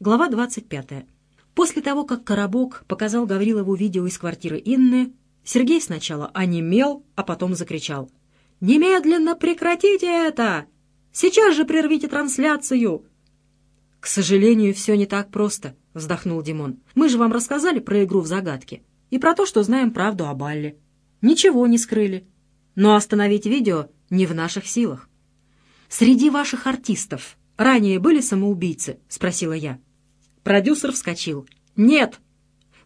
Глава 25. После того, как Коробок показал Гаврилову видео из квартиры Инны, Сергей сначала онемел, а потом закричал. «Немедленно прекратите это! Сейчас же прервите трансляцию!» «К сожалению, все не так просто», — вздохнул Димон. «Мы же вам рассказали про игру в загадки и про то, что знаем правду о Балле. Ничего не скрыли. Но остановить видео не в наших силах». «Среди ваших артистов ранее были самоубийцы?» — спросила я. Продюсер вскочил. «Нет!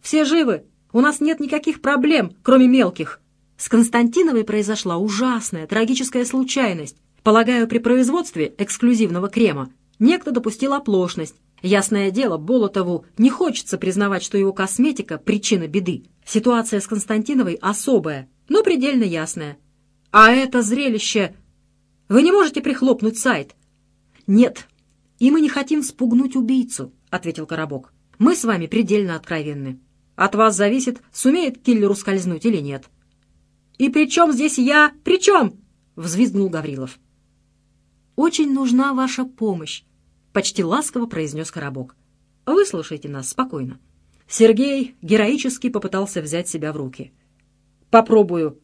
Все живы! У нас нет никаких проблем, кроме мелких!» С Константиновой произошла ужасная, трагическая случайность. Полагаю, при производстве эксклюзивного крема некто допустил оплошность. Ясное дело, Болотову не хочется признавать, что его косметика — причина беды. Ситуация с Константиновой особая, но предельно ясная. А это зрелище... Вы не можете прихлопнуть сайт? Нет, и мы не хотим спугнуть убийцу ответил Коробок. «Мы с вами предельно откровенны. От вас зависит, сумеет киллер ускользнуть или нет». «И при чем здесь я? При чем?» — взвизгнул Гаврилов. «Очень нужна ваша помощь», — почти ласково произнес Коробок. «Выслушайте нас спокойно». Сергей героически попытался взять себя в руки. «Попробую».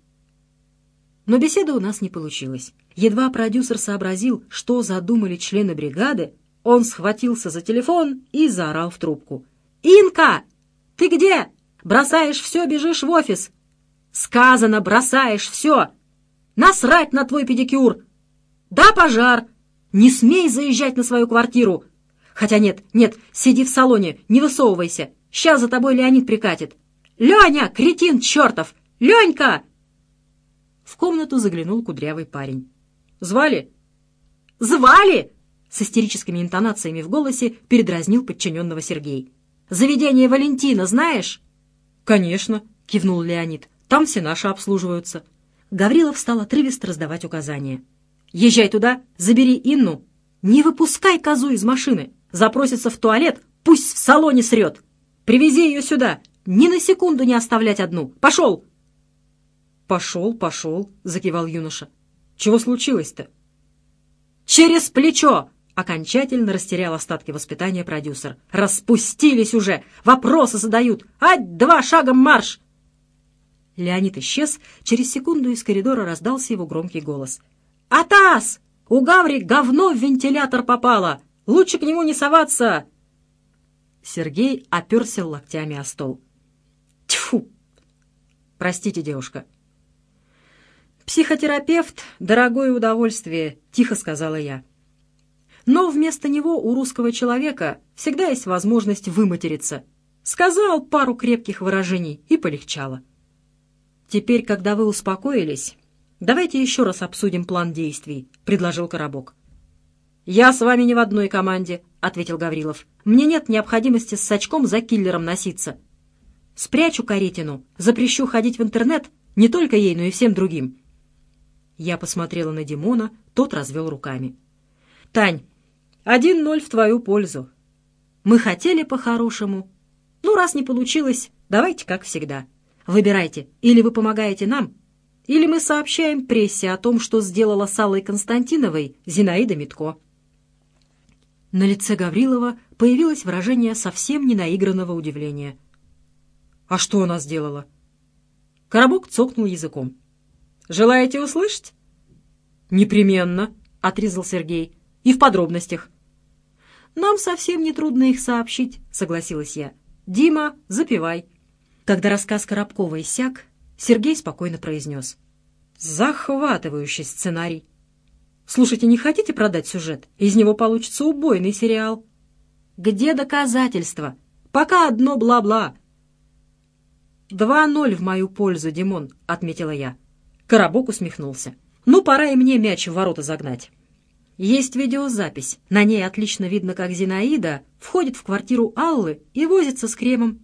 Но беседа у нас не получилась. Едва продюсер сообразил, что задумали члены бригады, он схватился за телефон и заорал в трубку. «Инка! Ты где? Бросаешь все, бежишь в офис!» «Сказано, бросаешь все! Насрать на твой педикюр! Да, пожар! Не смей заезжать на свою квартиру! Хотя нет, нет, сиди в салоне, не высовывайся! Сейчас за тобой Леонид прикатит! Леня, кретин чертов! Ленька!» В комнату заглянул кудрявый парень. «Звали?» «Звали!» С истерическими интонациями в голосе передразнил подчиненного Сергей. «Заведение Валентина знаешь?» «Конечно», — кивнул Леонид. «Там все наши обслуживаются». Гаврилов стал отрывисто раздавать указания. «Езжай туда, забери Инну. Не выпускай козу из машины. Запросится в туалет, пусть в салоне срет. Привези ее сюда. Ни на секунду не оставлять одну. Пошел!» «Пошел, пошел», — закивал юноша. «Чего случилось-то?» «Через плечо!» Окончательно растерял остатки воспитания продюсер. «Распустились уже! Вопросы задают! Ать, два шагом марш!» Леонид исчез. Через секунду из коридора раздался его громкий голос. «Атас! У Гаври говно в вентилятор попало! Лучше к нему не соваться!» Сергей оперся локтями о стол. «Тьфу! Простите, девушка». «Психотерапевт — дорогое удовольствие», — тихо сказала я. Но вместо него у русского человека всегда есть возможность выматериться. Сказал пару крепких выражений и полегчало. «Теперь, когда вы успокоились, давайте еще раз обсудим план действий», — предложил Коробок. «Я с вами не в одной команде», — ответил Гаврилов. «Мне нет необходимости с сачком за киллером носиться. Спрячу каретину, запрещу ходить в интернет не только ей, но и всем другим». Я посмотрела на Димона, тот развел руками. «Тань, один ноль в твою пользу. Мы хотели по-хорошему. Ну, раз не получилось, давайте как всегда. Выбирайте, или вы помогаете нам, или мы сообщаем прессе о том, что сделала с Аллой Константиновой Зинаида Митко. На лице Гаврилова появилось выражение совсем ненаигранного удивления. «А что она сделала?» Коробок цокнул языком. «Желаете услышать?» «Непременно», — отрезал Сергей. «И в подробностях. «Нам совсем не трудно их сообщить», — согласилась я. «Дима, запивай». Когда рассказ Коробкова иссяк, Сергей спокойно произнес. «Захватывающий сценарий. Слушайте, не хотите продать сюжет? Из него получится убойный сериал». «Где доказательства? Пока одно бла-бла». «Два ноль в мою пользу, Димон», — отметила я. Коробок усмехнулся. «Ну, пора и мне мяч в ворота загнать». Есть видеозапись. На ней отлично видно, как Зинаида входит в квартиру Аллы и возится с кремом.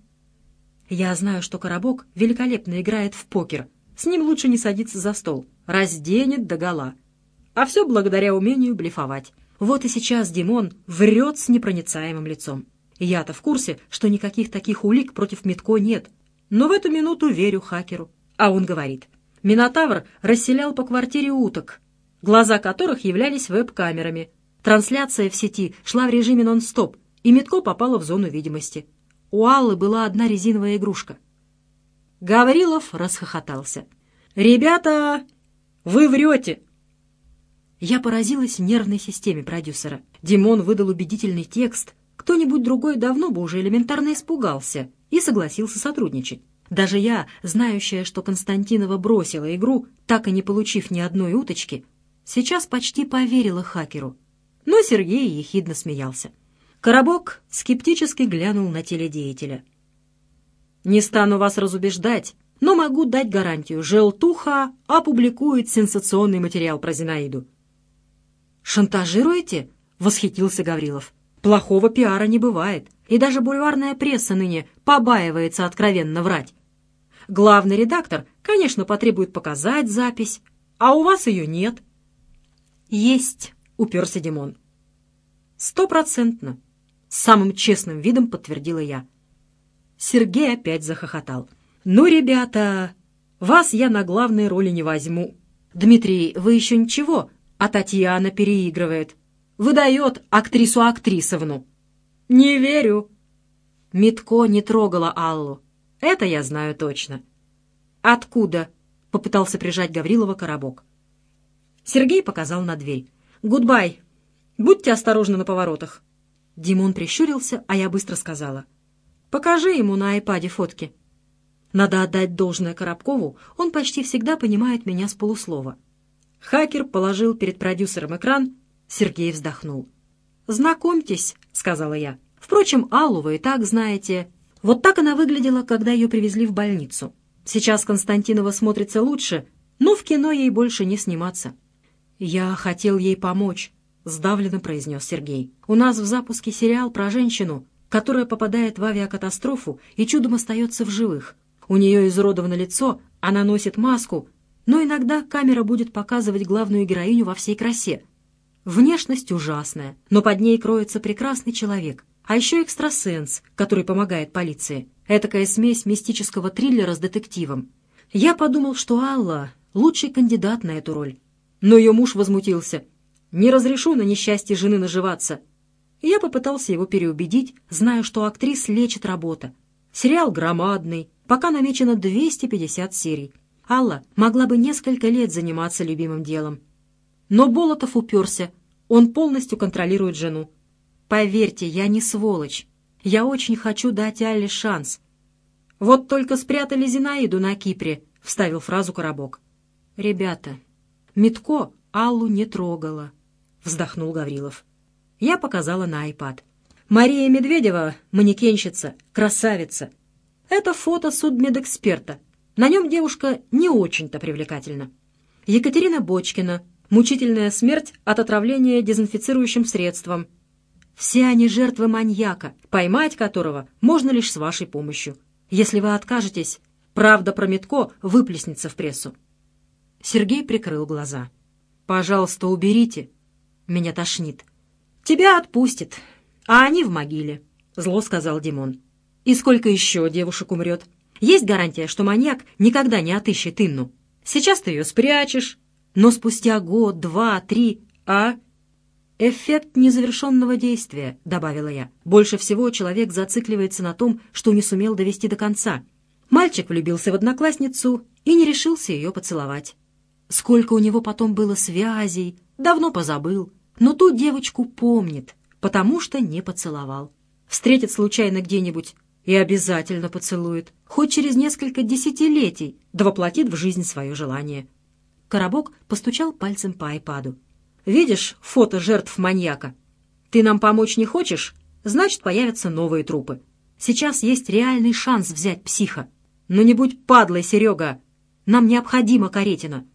Я знаю, что Коробок великолепно играет в покер. С ним лучше не садиться за стол. Разденет догола. А все благодаря умению блефовать. Вот и сейчас Димон врет с непроницаемым лицом. Я-то в курсе, что никаких таких улик против Митко нет. Но в эту минуту верю хакеру. А он говорит. Минотавр расселял по квартире уток, глаза которых являлись веб-камерами. Трансляция в сети шла в режиме нон-стоп, и Митко попала в зону видимости. У Аллы была одна резиновая игрушка. Гаврилов расхохотался. «Ребята, вы врете!» Я поразилась нервной системе продюсера. Димон выдал убедительный текст. Кто-нибудь другой давно бы уже элементарно испугался и согласился сотрудничать. Даже я, знающая, что Константинова бросила игру, так и не получив ни одной уточки, сейчас почти поверила хакеру. Но Сергей ехидно смеялся. Коробок скептически глянул на теледеятеля. «Не стану вас разубеждать, но могу дать гарантию. Желтуха опубликует сенсационный материал про Зинаиду». «Шантажируете?» — восхитился Гаврилов. «Плохого пиара не бывает, и даже бульварная пресса ныне побаивается откровенно врать. Главный редактор, конечно, потребует показать запись, а у вас ее нет». «Есть», — уперся Димон. «Стопроцентно», — самым честным видом подтвердила я. Сергей опять захохотал. «Ну, ребята, вас я на главной роли не возьму. Дмитрий, вы еще ничего, а Татьяна переигрывает. Выдает актрису Актрисовну». «Не верю». Митко не трогала Аллу. Это я знаю точно. «Откуда?» — попытался прижать Гаврилова Коробков. Сергей показал на дверь. «Goodbye. Будьте осторожны на поворотах». Димон прищурился, а я быстро сказала. «Покажи ему на айпаде фотки». Надо отдать должное Коробкову, он почти всегда понимает меня с полуслова. Хакер положил перед продюсером экран, Сергей вздохнул. «Знакомьтесь», — сказала я. «Впрочем, Аллу вы и так знаете. Вот так она выглядела, когда ее привезли в больницу. Сейчас Константинова смотрится лучше, но в кино ей больше не сниматься». «Я хотел ей помочь», — сдавленно произнес Сергей. «У нас в запуске сериал про женщину, которая попадает в авиакатастрофу и чудом остается в живых. У нее изуродовано лицо, она носит маску, но иногда камера будет показывать главную героиню во всей красе. Внешность ужасная, но под ней кроется прекрасный человек, а еще экстрасенс, который помогает полиции. Этакая смесь мистического триллера с детективом. Я подумал, что Алла — лучший кандидат на эту роль. Но ее муж возмутился. «Не разрешу на несчастье жены наживаться». Я попытался его переубедить, зная, что актрис лечит работа. Сериал громадный, пока намечено 250 серий. Алла могла бы несколько лет заниматься любимым делом. Но Болотов уперся. Он полностью контролирует жену. Поверьте, я не сволочь. Я очень хочу дать Алле шанс. Вот только спрятали Зинаиду на Кипре, — вставил фразу Коробок. Ребята, Митко Аллу не трогала, — вздохнул Гаврилов. Я показала на айпад. Мария Медведева, манекенщица, красавица. Это фото судмедэксперта. На нем девушка не очень-то привлекательна. Екатерина Бочкина. Мучительная смерть от отравления дезинфицирующим средством. Все они жертвы маньяка, поймать которого можно лишь с вашей помощью. Если вы откажетесь, правда про Метко выплеснется в прессу. Сергей прикрыл глаза. «Пожалуйста, уберите. Меня тошнит». «Тебя отпустят, а они в могиле», — зло сказал Димон. «И сколько еще девушек умрет? Есть гарантия, что маньяк никогда не отыщет Инну. Сейчас ты ее спрячешь, но спустя год, два, три, а...» «Эффект незавершенного действия», — добавила я. «Больше всего человек зацикливается на том, что не сумел довести до конца. Мальчик влюбился в одноклассницу и не решился ее поцеловать. Сколько у него потом было связей, давно позабыл. Но ту девочку помнит, потому что не поцеловал. Встретит случайно где-нибудь и обязательно поцелует, хоть через несколько десятилетий, да воплотит в жизнь свое желание. Коробок постучал пальцем по айпаду. «Видишь фото жертв маньяка? Ты нам помочь не хочешь? Значит, появятся новые трупы. Сейчас есть реальный шанс взять психа. Но не будь падлой, Серега! Нам необходима Каретина!»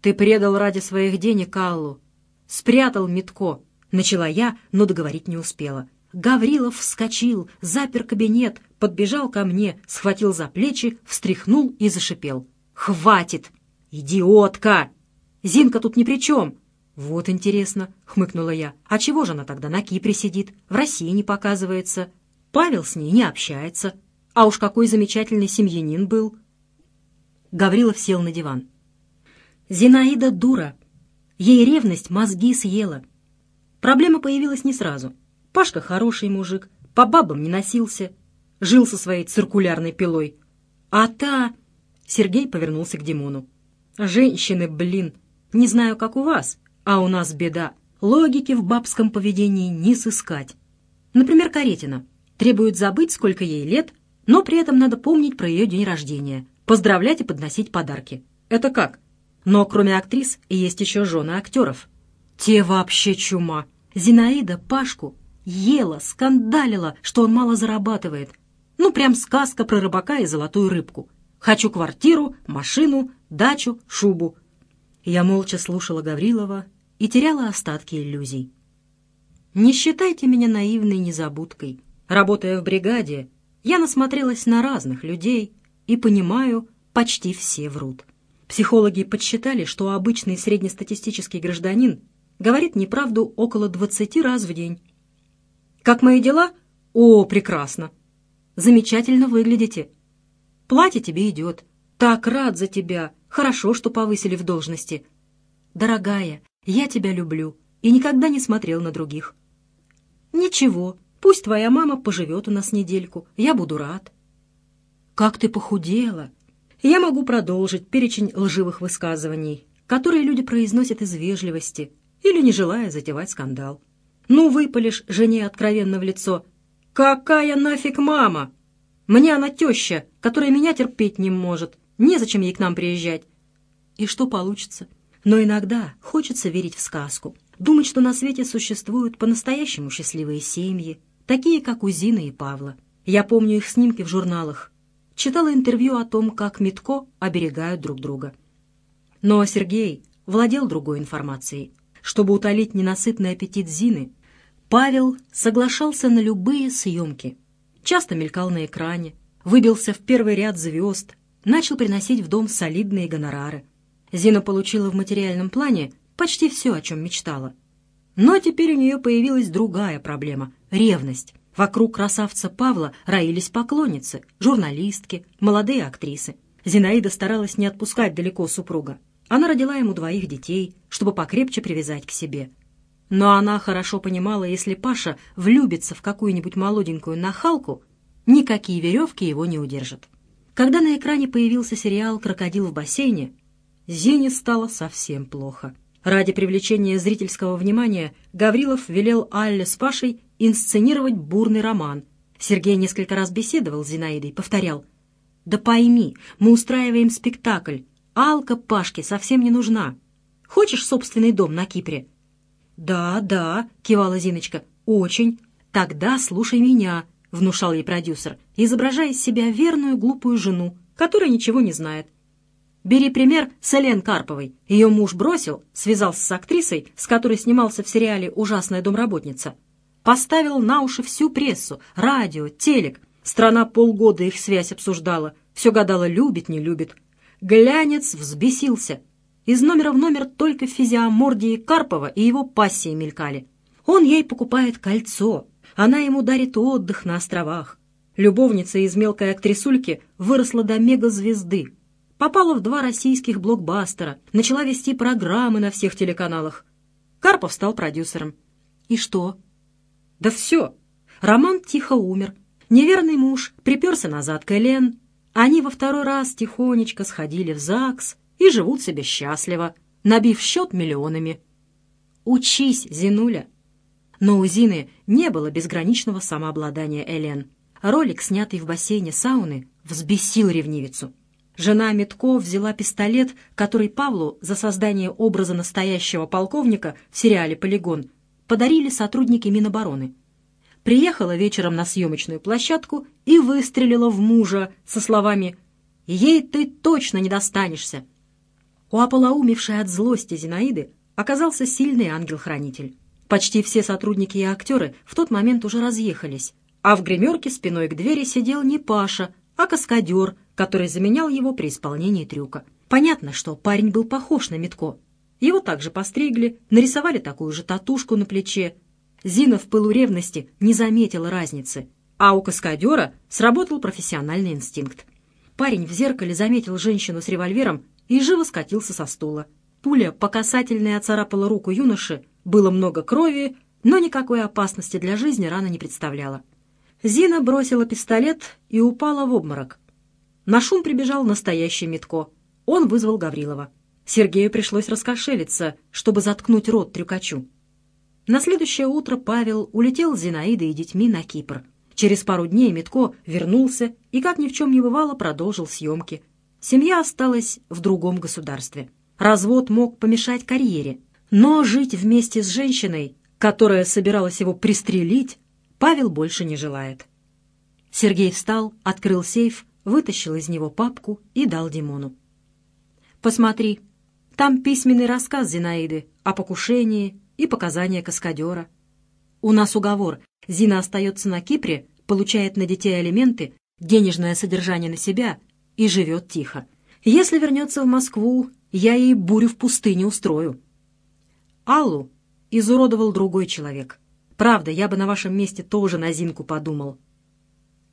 «Ты предал ради своих денег Аллу. Спрятал Митко», — начала я, но договорить не успела. Гаврилов вскочил, запер кабинет, подбежал ко мне, схватил за плечи, встряхнул и зашипел. «Хватит! Идиотка! Зинка тут ни при чем!» «Вот интересно», — хмыкнула я. «А чего же она тогда на Кипре сидит, в России не показывается? Павел с ней не общается. А уж какой замечательный семьянин был!» Гаврилов сел на диван. Зинаида дура. Ей ревность мозги съела. Проблема появилась не сразу. Пашка хороший мужик, по бабам не носился, жил со своей циркулярной пилой. А та... Сергей повернулся к Димону. «Женщины, блин, не знаю, как у вас, а у нас беда. Логики в бабском поведении не сыскать. Например, Каретина. Требует забыть, сколько ей лет, но при этом надо помнить про ее день рождения, поздравлять и подносить подарки. Это как? Но кроме актрис есть еще жены актеров. Те вообще чума. Зинаида Пашку ела, скандалила, что он мало зарабатывает. Ну, прям сказка про рыбака и золотую рыбку. Хочу квартиру, машину, дачу, шубу. Я молча слушала Гаврилова и теряла остатки иллюзий. Не считайте меня наивной незабудкой. Работая в бригаде, я насмотрелась на разных людей и понимаю, почти все врут. Психологи подсчитали, что обычный среднестатистический гражданин говорит неправду около 20 раз в день. «Как мои дела?» «О, прекрасно!» «Замечательно выглядите!» «Платье тебе идет!» «Так рад за тебя! Хорошо, что повысили в должности!» «Дорогая, я тебя люблю и никогда не смотрел на других!» «Ничего, пусть твоя мама поживет у нас недельку, я буду рад!» «Как ты похудела!» Я могу продолжить перечень лживых высказываний, которые люди произносят из вежливости или не желая затевать скандал. Ну, выпалишь жене откровенно в лицо. «Какая нафиг мама? Мне она теща, которая меня терпеть не может. Незачем ей к нам приезжать». И что получится? Но иногда хочется верить в сказку, думать, что на свете существуют по-настоящему счастливые семьи, такие, как у Зины и Павла. Я помню их снимки в журналах. Читала интервью о том, как Митко оберегают друг друга. Но Сергей владел другой информацией. Чтобы утолить ненасытный аппетит Зины, Павел соглашался на любые съемки. Часто мелькал на экране, выбился в первый ряд звезд, начал приносить в дом солидные гонорары. Зина получила в материальном плане почти все, о чем мечтала. Но теперь у нее появилась другая проблема — ревность. Вокруг красавца Павла роились поклонницы, журналистки, молодые актрисы. Зинаида старалась не отпускать далеко супруга. Она родила ему двоих детей, чтобы покрепче привязать к себе. Но она хорошо понимала, если Паша влюбится в какую-нибудь молоденькую нахалку, никакие веревки его не удержат. Когда на экране появился сериал «Крокодил в бассейне», Зине стало совсем плохо. Ради привлечения зрительского внимания Гаврилов велел Алле с Пашей инсценировать бурный роман. Сергей несколько раз беседовал с Зинаидой, повторял. «Да пойми, мы устраиваем спектакль. Алка Пашке совсем не нужна. Хочешь собственный дом на Кипре? «Да, да», — кивала Зиночка, — «очень». «Тогда слушай меня», — внушал ей продюсер, изображая из себя верную глупую жену, которая ничего не знает. Бери пример с Элен Карповой. Ее муж бросил, связался с актрисой, с которой снимался в сериале «Ужасная домработница». Поставил на уши всю прессу, радио, телек. Страна полгода их связь обсуждала. Все гадала, любит, не любит. Глянец взбесился. Из номера в номер только физиомордии Карпова и его пассии мелькали. Он ей покупает кольцо, она ему дарит отдых на островах. Любовница из мелкой актрисульки выросла до мегазвезды. Попала в два российских блокбастера, начала вести программы на всех телеканалах. Карпов стал продюсером. И что? Да все. Роман тихо умер. Неверный муж приперся назад к Элен. Они во второй раз тихонечко сходили в ЗАГС, и живут себе счастливо, набив счет миллионами. Учись, Зинуля. Но у Зины не было безграничного самообладания Элен. Ролик, снятый в бассейне сауны, взбесил ревнивицу. Жена Митко взяла пистолет, который Павлу за создание образа настоящего полковника в сериале «Полигон» подарили сотрудники Минобороны. Приехала вечером на съемочную площадку и выстрелила в мужа со словами «Ей ты точно не достанешься, у ополоумевшей от злости Зинаиды оказался сильный ангел-хранитель. Почти все сотрудники и актеры в тот момент уже разъехались, а в гримерке спиной к двери сидел не Паша, а каскадер, который заменял его при исполнении трюка. Понятно, что парень был похож на Митко. Его также постригли, нарисовали такую же татушку на плече. Зина в пылу ревности не заметила разницы, а у каскадера сработал профессиональный инстинкт. Парень в зеркале заметил женщину с револьвером и живо скатился со стула. Пуля по касательной оцарапала руку юноши, было много крови, но никакой опасности для жизни рана не представляла. Зина бросила пистолет и упала в обморок. На шум прибежал настоящий Митко. Он вызвал Гаврилова. Сергею пришлось раскошелиться, чтобы заткнуть рот трюкачу. На следующее утро Павел улетел с Зинаидой и детьми на Кипр. Через пару дней Митко вернулся и, как ни в чем не бывало, продолжил съемки. Семья осталась в другом государстве. Развод мог помешать карьере, но жить вместе с женщиной, которая собиралась его пристрелить, Павел больше не желает. Сергей встал, открыл сейф, вытащил из него папку и дал Димону. «Посмотри, там письменный рассказ Зинаиды о покушении и показания каскадера. У нас уговор. Зина остается на Кипре, получает на детей алименты, денежное содержание на себя и живет тихо. Если вернется в Москву, я ей бурю в пустыне устрою. Аллу изуродовал другой человек. Правда, я бы на вашем месте тоже на Зинку подумал.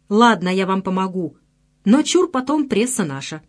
Ладно, я вам помогу, но чур потом пресса наша.